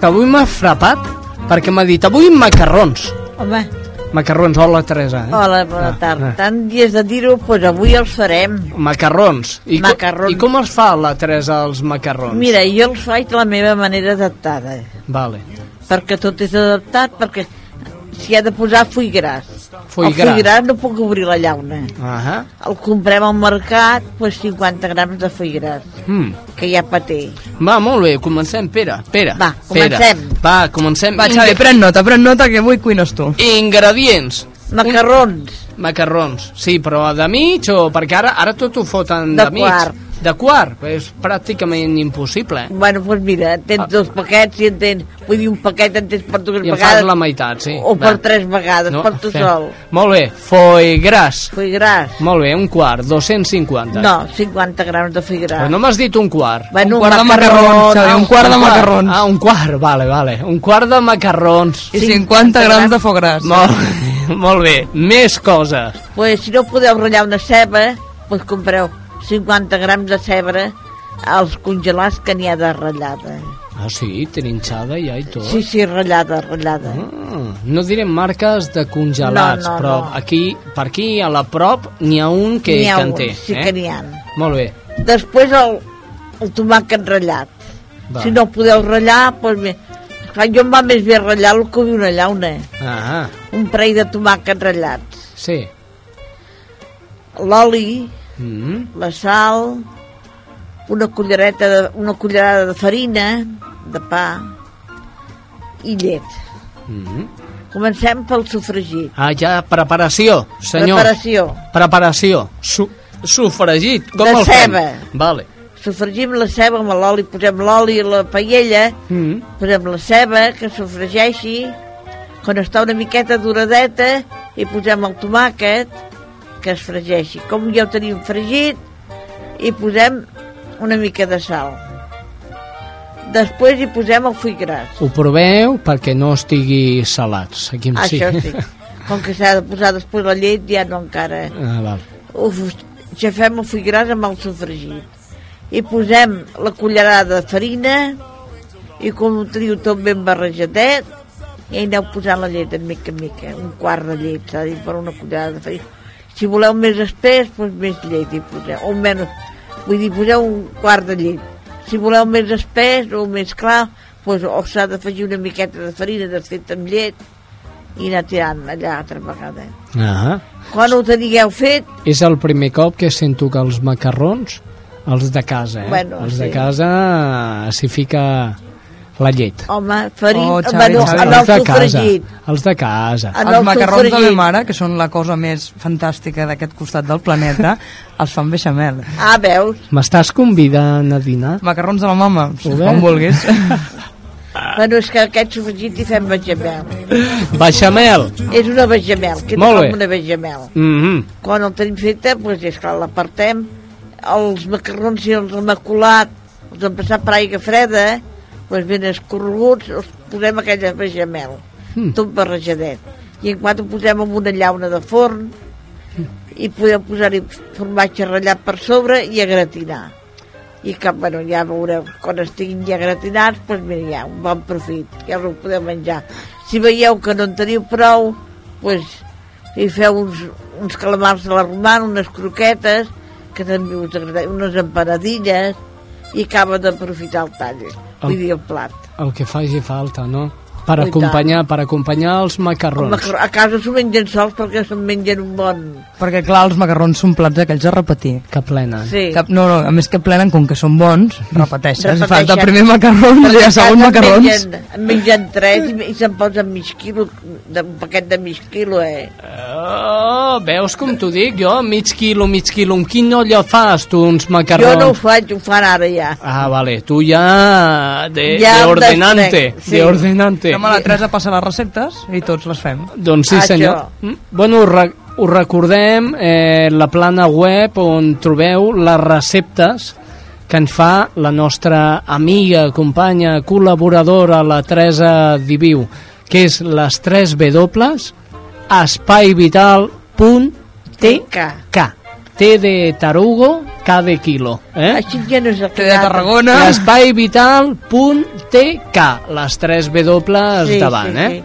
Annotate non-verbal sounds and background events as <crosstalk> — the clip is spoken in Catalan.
que avui m'ha frapat perquè m'ha dit avui macarrons. Home, Macarrons, hola Teresa. Eh? hola, bona Ah, tarda. ah. Tant dies de dir-ho, doncs avui els farem. Macarrons. I, co- Macarrons. I com els fa la Teresa els macarrons? Mira, jo els faig la meva manera adaptada, Vale. perquè tot és adaptat, perquè s'hi ha de posar full gras. El gras. full gras no puc obrir la llauna. Ahà. El comprem al mercat, doncs 50 grams de full gras, Mm. que ja paté. Va, molt bé, comencem, Pere. Pere. Va, Pere. comencem. Va, comencem. Va, Xavi, pren nota, pren nota, que avui cuines tu. Ingredients. Macarrons, Macarrons. Sí, però de mig o... Perquè ara, ara tot ho foten de, De mig. quart. De quart. És pràcticament impossible. bueno, doncs mira, tens Ah. dos paquets i en tens, vull dir, un paquet en tens per dues I vegades. la meitat, sí. O per Va. tres vegades, per tu fem. sol. Molt bé, foie gras. Full gras. Molt bé, un quart, 250. No, 50 grams de full gras. Però no m'has dit un quart. Bueno, un quart de macarrons, Xavi, un quart de macarrons. Ah, un quart, vale, vale. Un quart de macarrons. I 50 50 grams grams. de foie gras. Molt, <laughs> molt bé, més coses. Pues, si no podeu ratllar una ceba, pues compreu 50 grams de ceba als congelats que n'hi ha de ratllada. Ah, sí, trinxada ja i tot. Sí, sí, ratllada, ratllada. Ah, no direm marques de congelats, No, no, però no. aquí, per aquí, a la prop, n'hi ha un que, N'hi ha que en un, té. sí eh? que n'hi ha. Molt bé. Després el, el tomàquet ratllat. Va. Si no podeu ratllar, doncs bé. Clar, jo em va més bé ratllar el que una llauna. Ah, Un parell de tomàquets ratllats. sí. L'oli, Mm la sal, una cullereta de, una cullerada de farina, de pa i llet. -hmm. Comencem pel sofregit. Ah, ja, preparació, senyor. Preparació. Preparació. Su sofregit, com De el fem? ceba. Vale. Sofregim la ceba amb l'oli, posem l'oli a la paella, Mm posem la ceba que sofregeixi, quan està una miqueta duradeta, i posem el tomàquet que es fregeixi. Com ja ho tenim fregit, i posem una mica de sal. Després hi posem el full gras. Ho proveu perquè no estigui salats. Aquí em. Això sí. Com que s'ha de posar després la llet, ja no encara... Ah, val. Ho xafem el full gras amb el sofregit. I posem la cullerada de farina i com ho teniu tot ben barrejadet i hi aneu posant la llet de mica en mica, un quart de llet, s'ha dit, per una cullerada de farina. Si voleu més espès, doncs més llet hi poseu, o menys, vull dir, poseu un quart de llet. Si voleu més espès o més clar, doncs o s'ha d'afegir una miqueta de farina desfeta amb llet i anar tirant allà altra vegada. Ah, Quan ho tingueu fet, és el primer cop que sento que els macarrons, els de casa, eh? Bueno, els de sí. casa s'hi fica la llet. home, farina, Oh, Xavi, bueno, Xavi. en el els de casa, sofregit. els de casa. En Els el macarrons de ma sofregit. mare, que són la cosa més fantàstica d'aquest costat del planeta, <laughs> els fan beixamel. Ah, veus? M'estàs convidant a dinar? Macarrons de la mama, ve? com vulguis. <laughs> Bueno, és que aquest sofregit hi fem bechamel. Beixamel. És una bechamel, que Molt com una bechamel. Mm -hmm. Quan el tenim feta, doncs és clar, l'apartem. Els macarrons, si els hem colat, els hem passat per aigua freda, doncs ben escorreguts, els posem aquella bechamel, Mm. tot barrejadet. I en quant ho posem en una llauna de forn, i podem posar-hi formatge ratllat per sobre i a gratinar. I que, bueno, ja veureu, quan estiguin ja gratinats, doncs mira, ja, un bon profit, ja ho podeu menjar. Si veieu que no en teniu prou, doncs hi feu uns, uns calamars a la romana, unes croquetes, que també us agrada, unes empanadilles, i acaba d'aprofitar el tall, vull dir el plat. El que faci falta, no? Per i acompanyar, per acompanyar els El macarrons. A casa s'ho mengen sols perquè se'n mengen un bon... Perquè, clar, els macarrons són plats aquells a repetir. Que plenen. Sí. Que, no, no, a més que plenen, com que són bons, repeteixes. Repeteixen. Fas el primer macarrons i Perquè el a segon casa en macarrons. Mengen, en mengen tres i, i se'n posen mig quilo, de, un paquet de mig quilo, eh? Oh, veus com t'ho dic jo? Mig quilo, mig quilo. Amb quin olla fas tu uns macarrons? Jo no ho faig, ho fan ara ja. Ah, vale. Tu ja de, Ja de ordenante. sí. De ordenante. Anem a la Teresa passa les receptes i tots les fem. Doncs sí, Això. senyor. Mm? Bueno, us, re us recordem eh, la plana web on trobeu les receptes que ens fa la nostra amiga, companya, col·laboradora, la Teresa Diviu, que és les 3 W, espaivital.tk. T de tarugo, cada quilo. Eh? Així ja no és el Té de Tarragona. Espaivital.tk, les tres W Sí, davant, sí, eh? sí.